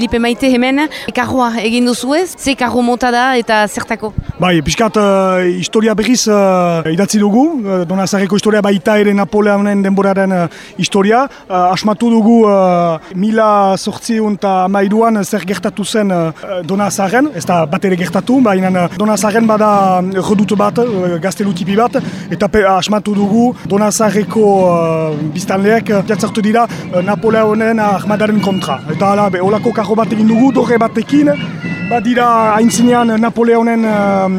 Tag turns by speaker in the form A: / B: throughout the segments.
A: Felipe Maite hemen, karroa egin duzu ez, ze karro mota da eta zertako?
B: Bai, pixkat uh, historia berriz uh, idatzi dugu, uh, Donazareko historia baita ere Napoleonen denboraren uh, historia. Uh, asmatu dugu uh, mila sortziun eta amairuan zer gertatu zen uh, Donazaren, ez da bat ere gertatu, baina uh, Donazaren bada redut bat, uh, gaztelutipi bat, eta pe, asmatu dugu Donazareko uh, biztanleek jatzartu dira uh, Napoleonen ahmadaren kontra. Eta hala, olako karro bat egin dugu, dorre batekin, badira haintzinean Napoleonen um,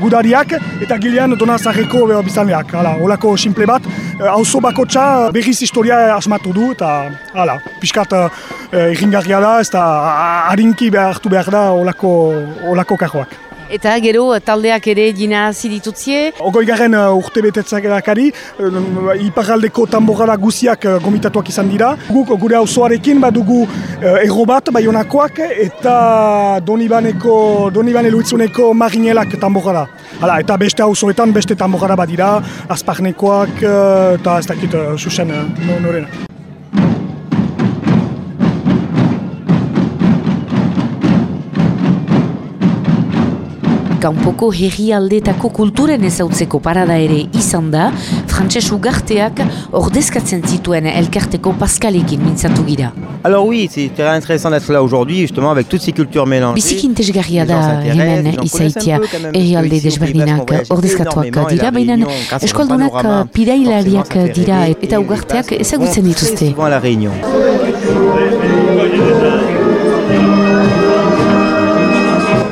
B: gudariak eta gilean Donazareko biztanleak. Hala, olako simple bat, hauzo bakotxa berriz historia asmatu du eta hala, pixkat uh, irringarria da, ez da harinki behartu behar da olako, olako karroak.
A: Eta gero taldeak ere dina ziditutzie?
B: Ogoi garen uh, urte betetzak edakari, uh, iparaldeko tamborara guziak uh, gomitatuak izan dira. Guk gure auzoarekin badugu erro bat, baionakoak, eta donibaneko, donibane luitzuneko marinelak tamborara. Hala, eta beste auzoetan beste tamborara badira, azparnekoak, eta ez dakit, susen, norena.
C: Kanpoko herrialdetako kulturen ezautzeko parada ere izan da, frantses ugarteak ordezkatzen zituen elkarteko paskalekin mintzatu gira.
D: Alors oui, c'est très intéressant d'être là aujourd'hui, justement, avec toutes ces cultures mélangées.
C: Biziki intezgarria da hemen izaitia herrialde desberdinak ordezkatuak dira, baina eskoldunak pidailariak dira eta ugarteak ezagutzen dituzte.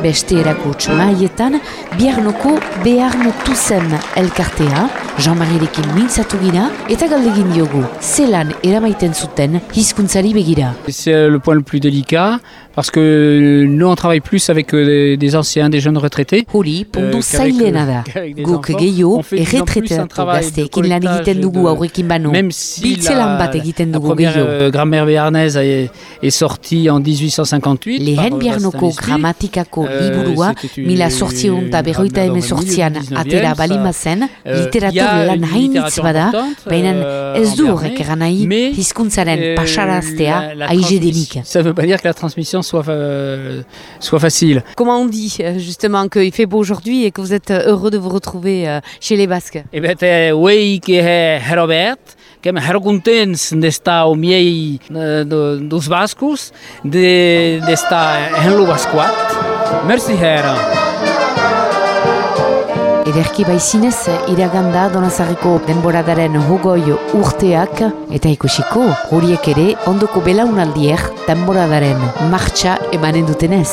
C: Beste erakuts maietan, biarnoko beharno tuzen elkartea, Jean-Marierekin mintzatu gira, eta galdegin diogu, zelan eramaiten zuten hizkuntzari begira.
E: C'est le point le plus délicat, parce que nous on travaille plus avec euh, des anciens, des jeunes retraités.
C: Hori, puntu zailena da. Guk gehiago, erretretatu gazteekin lan egiten dugu aurrekin bano.
E: Même si
C: Biltzelan
E: la,
C: bat egiten dugu gehiago.
E: euh, grammaire béarnaise est, est sortie en 1858. par,
C: Lehen
E: euh,
C: biarnoko gramatikako
E: Euh, euh, liburua
C: mila sortzion eta berroita
E: hemen sortzian
C: atera
E: balima
C: zen,
E: euh,
C: literatur lan hainitz bada, baina
E: euh,
C: ez du horrek egan nahi hizkuntzaren pasaraztea aize denik.
E: Ça veut pas dire que la transmission soit, euh, soit facile.
A: Comment on dit justement qu'il fait beau aujourd'hui et que vous êtes heureux de vous retrouver chez les Basques?
E: Eh bien, oui, Robert, kem herkuntens desta omiei dos bascos, de, desta henlo bascoat. Merci hera.
C: Ederki baizinez, iraganda Donazarreko denboradaren hogoi urteak eta ikusiko horiek ere ondoko belaunaldier denboradaren martxa emanen dutenez.